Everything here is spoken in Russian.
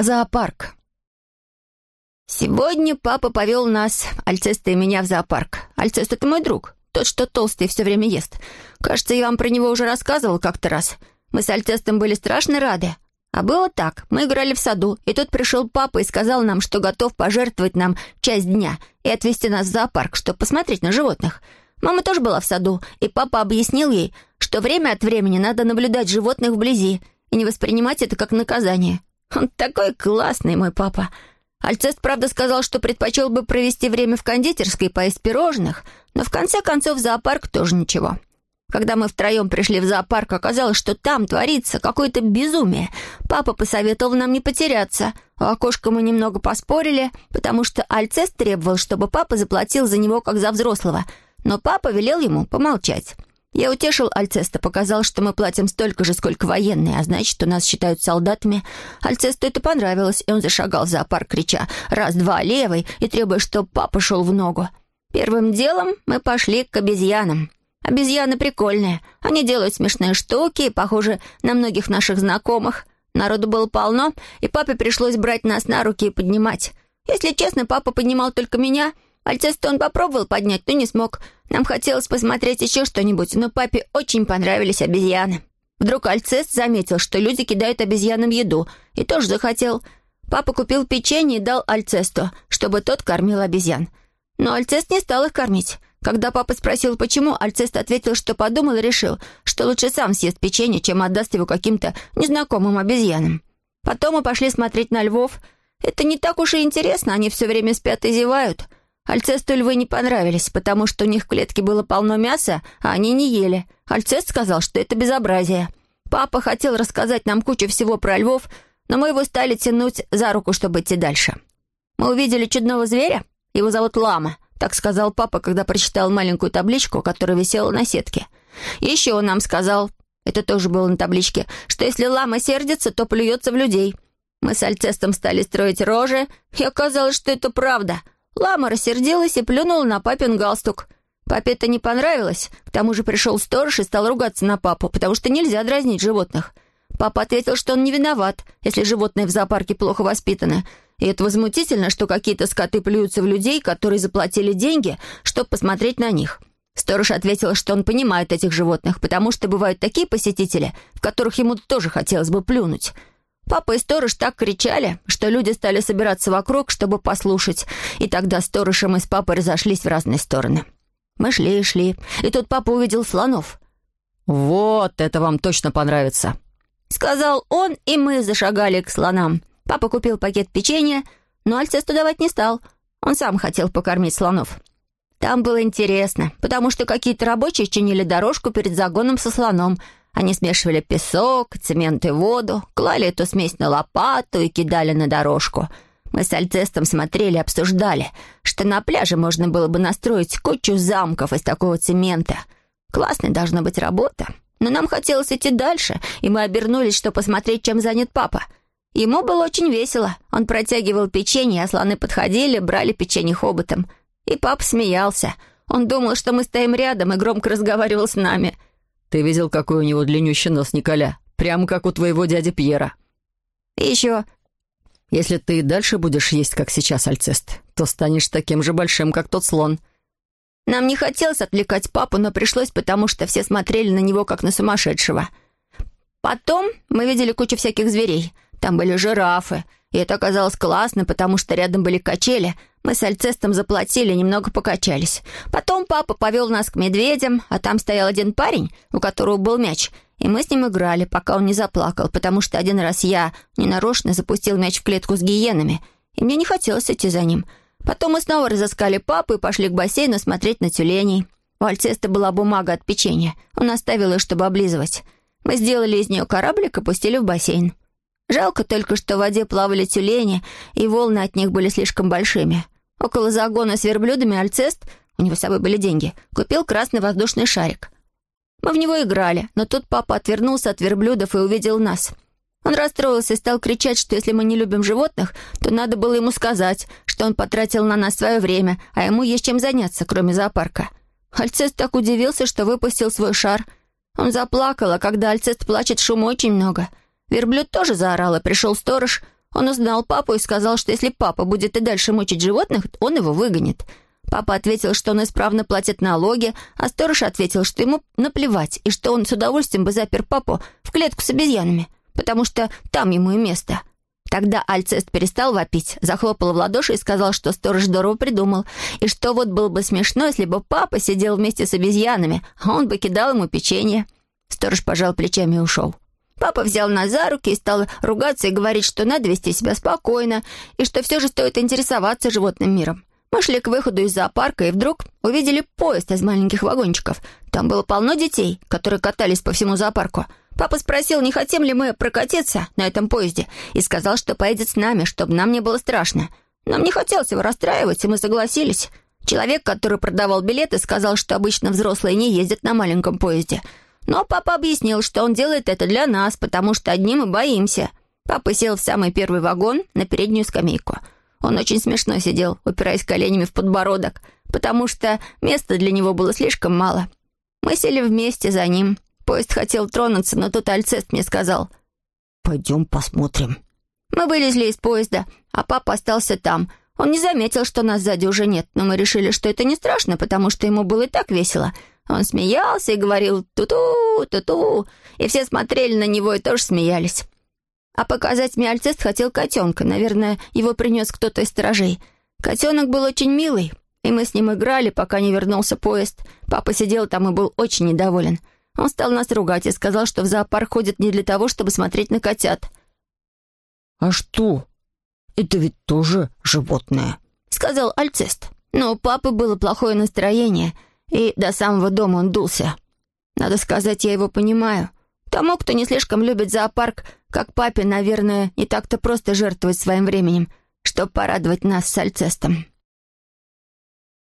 Зоопарк. Сегодня папа повел нас, Альцеста и меня, в зоопарк. Альцест — это мой друг, тот, что толстый и все время ест. Кажется, я вам про него уже рассказывал как-то раз. Мы с Альцестом были страшно рады. А было так. Мы играли в саду, и тут пришел папа и сказал нам, что готов пожертвовать нам часть дня и отвезти нас в зоопарк, чтобы посмотреть на животных. Мама тоже была в саду, и папа объяснил ей, что время от времени надо наблюдать животных вблизи и не воспринимать это как наказание. Он такой классный, мой папа. Альцест, правда, сказал, что предпочел бы провести время в кондитерской, поесть пирожных, но в конце концов зоопарк тоже ничего. Когда мы втроем пришли в зоопарк, оказалось, что там творится какое-то безумие. Папа посоветовал нам не потеряться. У окошка мы немного поспорили, потому что Альцест требовал, чтобы папа заплатил за него как за взрослого, но папа велел ему помолчать. Я утешил Альцеста, показал, что мы платим столько же, сколько военные, а значит, у нас считают солдатами. Альцесту это понравилось, и он зашагал в зоопарк, крича «раз-два, левый!» и требуя, чтобы папа шел в ногу. Первым делом мы пошли к обезьянам. Обезьяны прикольные. Они делают смешные штуки и похожи на многих наших знакомых. Народу было полно, и папе пришлось брать нас на руки и поднимать. Если честно, папа поднимал только меня — Альцеста он попробовал поднять, но не смог. Нам хотелось посмотреть еще что-нибудь, но папе очень понравились обезьяны. Вдруг Альцест заметил, что люди кидают обезьянам еду, и тоже захотел. Папа купил печенье и дал Альцесту, чтобы тот кормил обезьян. Но Альцест не стал их кормить. Когда папа спросил, почему, Альцест ответил, что подумал и решил, что лучше сам съест печенье, чем отдаст его каким-то незнакомым обезьянам. Потом мы пошли смотреть на львов. Это не так уж и интересно, они все время спят и зевают. Альцесту львы не понравились, потому что у них в клетке было полно мяса, а они не ели. Альцест сказал, что это безобразие. Папа хотел рассказать нам кучу всего про львов, но мы его стали тянуть за руку, чтобы идти дальше. Мы увидели чудного зверя. Его зовут Лама. Так сказал папа, когда прочитал маленькую табличку, которая висела на сетке. Еще он нам сказал, это тоже было на табличке, что если лама сердится, то плюется в людей. Мы с Альцестом стали строить рожи, и оказалось, что это правда — Лама рассердилась и плюнула на папин галстук. Папе это не понравилось. К тому же пришел сторож и стал ругаться на папу, потому что нельзя дразнить животных. Папа ответил, что он не виноват, если животные в зоопарке плохо воспитаны. И это возмутительно, что какие-то скоты плюются в людей, которые заплатили деньги, чтобы посмотреть на них. Сторож ответил, что он понимает этих животных, потому что бывают такие посетители, в которых ему тоже хотелось бы плюнуть. Папа и сторож так кричали, что люди стали собираться вокруг, чтобы послушать, и тогда сторож и мы с папой разошлись в разные стороны. Мы шли и шли, и тут папа увидел слонов. «Вот это вам точно понравится», — сказал он, и мы зашагали к слонам. Папа купил пакет печенья, но Альцесту давать не стал. Он сам хотел покормить слонов. Там было интересно, потому что какие-то рабочие чинили дорожку перед загоном со слоном — они смешивали песок, цемент и воду, клали эту смесь на лопату и кидали на дорожку. Мы с Альцестом смотрели и обсуждали, что на пляже можно было бы настроить кучу замков из такого цемента. Классная должна быть работа. Но нам хотелось идти дальше, и мы обернулись, чтобы посмотреть, чем занят папа. Ему было очень весело. Он протягивал печенье, а слоны подходили, брали печенье хоботом. И папа смеялся. Он думал, что мы стоим рядом, и громко разговаривал с нами — ты видел, какой у него длиннющий нос, Николя? Прямо как у твоего дяди Пьера. И еще... Если ты и дальше будешь есть, как сейчас, Альцест, то станешь таким же большим, как тот слон. Нам не хотелось отвлекать папу, но пришлось, потому что все смотрели на него, как на сумасшедшего. Потом мы видели кучу всяких зверей. Там были жирафы, и это оказалось классно, потому что рядом были качели. Мы с Альцестом заплатили, немного покачались. Потом папа повел нас к медведям, а там стоял один парень, у которого был мяч, и мы с ним играли, пока он не заплакал, потому что один раз я ненарочно запустил мяч в клетку с гиенами, и мне не хотелось идти за ним. Потом мы снова разыскали папу и пошли к бассейну смотреть на тюленей. У Альцеста была бумага от печенья. Он оставил ее, чтобы облизывать. Мы сделали из нее кораблик и пустили в бассейн. Жалко только, что в воде плавали тюлени, и волны от них были слишком большими. Около загона с верблюдами Альцест, у него с собой были деньги, купил красный воздушный шарик. Мы в него играли, но тут папа отвернулся от верблюдов и увидел нас. Он расстроился и стал кричать, что если мы не любим животных, то надо было ему сказать, что он потратил на нас свое время, а ему есть чем заняться, кроме зоопарка. Альцест так удивился, что выпустил свой шар. Он заплакал, а когда Альцест плачет, шума очень много — Верблюд тоже заорал, и пришел сторож. Он узнал папу и сказал, что если папа будет и дальше мучить животных, он его выгонит. Папа ответил, что он исправно платит налоги, а сторож ответил, что ему наплевать, и что он с удовольствием бы запер папу в клетку с обезьянами, потому что там ему и место. Тогда Альцест перестал вопить, захлопал в ладоши и сказал, что сторож здорово придумал, и что вот было бы смешно, если бы папа сидел вместе с обезьянами, а он бы кидал ему печенье. Сторож пожал плечами и ушел. Папа взял нас за руки и стал ругаться и говорить, что надо вести себя спокойно, и что все же стоит интересоваться животным миром. Мы шли к выходу из зоопарка и вдруг увидели поезд из маленьких вагончиков. Там было полно детей, которые катались по всему зоопарку. Папа спросил, не хотим ли мы прокатиться на этом поезде, и сказал, что поедет с нами, чтобы нам не было страшно. Нам не хотелось его расстраивать, и мы согласились. Человек, который продавал билеты, сказал, что обычно взрослые не ездят на маленьком поезде. Но папа объяснил, что он делает это для нас, потому что одни мы боимся. Папа сел в самый первый вагон на переднюю скамейку — он очень смешно сидел, упираясь коленями в подбородок, потому что места для него было слишком мало. Мы сели вместе за ним. Поезд хотел тронуться, но тут Альцест мне сказал «Пойдем посмотрим». Мы вылезли из поезда, а папа остался там. Он не заметил, что нас сзади уже нет, но мы решили, что это не страшно, потому что ему было и так весело. Он смеялся и говорил «ту-ту, ту-ту», и все смотрели на него и тоже смеялись. А показать мне Альцест хотел котенка. Наверное, его принес кто-то из сторожей. Котенок был очень милый, и мы с ним играли, пока не вернулся поезд. Папа сидел там и был очень недоволен. Он стал нас ругать и сказал, что в зоопарк ходит не для того, чтобы смотреть на котят. «А что? Это ведь тоже животное», — сказал Альцест. Но у папы было плохое настроение, и до самого дома он дулся. Надо сказать, я его понимаю. Тому, кто не слишком любит зоопарк, как папе, наверное, не так-то просто жертвовать своим временем, чтобы порадовать нас с Альцестом.